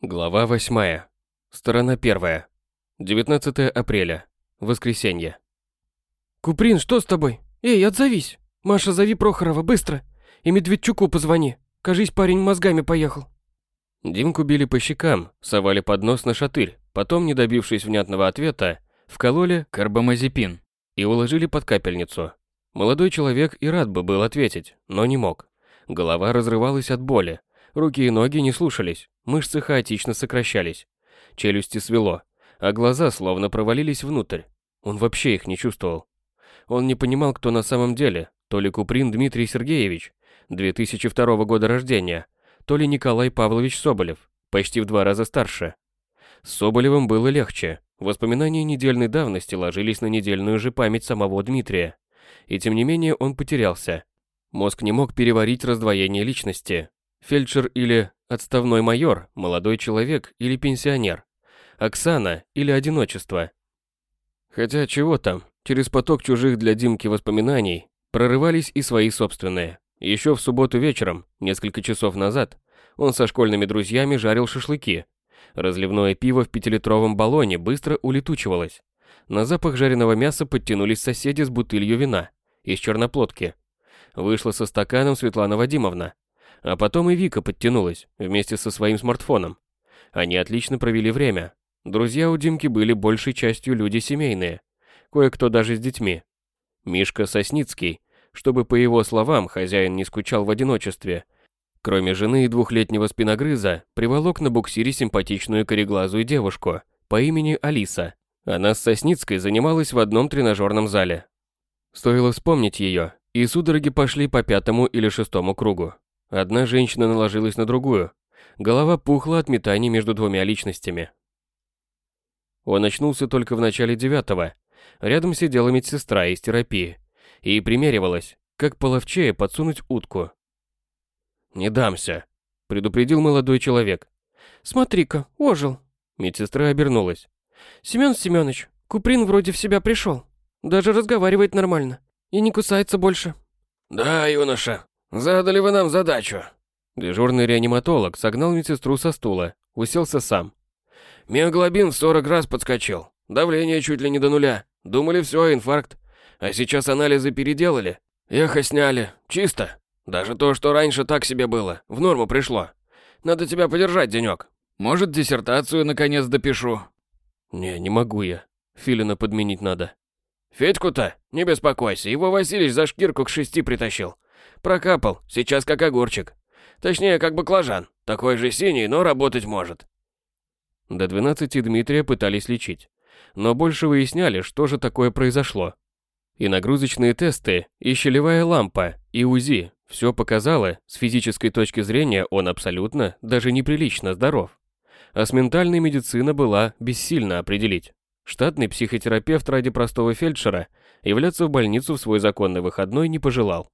Глава 8. Сторона 1. 19 апреля. Воскресенье. Куприн, что с тобой? Эй, отзовись. Маша, зови Прохорова, быстро. И Медведчуку позвони. Кажись, парень мозгами поехал. Димку били по щекам, совали под нос на шатырь, потом, не добившись внятного ответа, вкололи карбамазепин и уложили под капельницу. Молодой человек и рад бы был ответить, но не мог. Голова разрывалась от боли, руки и ноги не слушались, мышцы хаотично сокращались, челюсти свело, а глаза словно провалились внутрь. Он вообще их не чувствовал. Он не понимал, кто на самом деле, то ли Куприн Дмитрий Сергеевич, 2002 года рождения, то ли Николай Павлович Соболев, почти в два раза старше. С Соболевым было легче. Воспоминания недельной давности ложились на недельную же память самого Дмитрия. И тем не менее он потерялся. Мозг не мог переварить раздвоение личности. Фельдшер или отставной майор, молодой человек или пенсионер. Оксана или одиночество. Хотя чего там, через поток чужих для Димки воспоминаний прорывались и свои собственные. Еще в субботу вечером, несколько часов назад, он со школьными друзьями жарил шашлыки. Разливное пиво в пятилитровом баллоне быстро улетучивалось. На запах жареного мяса подтянулись соседи с бутылью вина из черноплодки. Вышла со стаканом Светлана Вадимовна. А потом и Вика подтянулась вместе со своим смартфоном. Они отлично провели время. Друзья у Димки были большей частью люди семейные. Кое-кто даже с детьми. Мишка Сосницкий, чтобы, по его словам, хозяин не скучал в одиночестве. Кроме жены и двухлетнего спиногрыза, приволок на буксире симпатичную кореглазую девушку по имени Алиса. Она с Сосницкой занималась в одном тренажерном зале. Стоило вспомнить ее, и судороги пошли по пятому или шестому кругу. Одна женщина наложилась на другую. Голова пухла от метаний между двумя личностями. Он очнулся только в начале девятого. Рядом сидела медсестра из терапии и примеривалась, как половчее подсунуть утку. «Не дамся», — предупредил молодой человек. «Смотри-ка, ожил». Медсестра обернулась. «Семен Семенович, Куприн вроде в себя пришел. Даже разговаривает нормально. И не кусается больше». «Да, юноша, задали вы нам задачу». Дежурный реаниматолог согнал медсестру со стула, уселся сам. «Миоглобин в 40 раз подскочил. Давление чуть ли не до нуля. Думали, все, инфаркт. А сейчас анализы переделали. Эхо сняли. Чисто. Даже то, что раньше так себе было, в норму пришло. Надо тебя подержать денек. Может, диссертацию наконец допишу. Не, не могу я. Филина подменить надо. Федьку-то? Не беспокойся, его Василич за шкирку к шести притащил. Прокапал, сейчас как огурчик. Точнее, как баклажан. Такой же синий, но работать может. До 12 Дмитрия пытались лечить. Но больше выясняли, что же такое произошло. И нагрузочные тесты, и щелевая лампа, и УЗИ. Все показало, с физической точки зрения он абсолютно, даже неприлично здоров. А с ментальной медицина была бессильно определить. Штатный психотерапевт ради простого фельдшера являться в больницу в свой законный выходной не пожелал.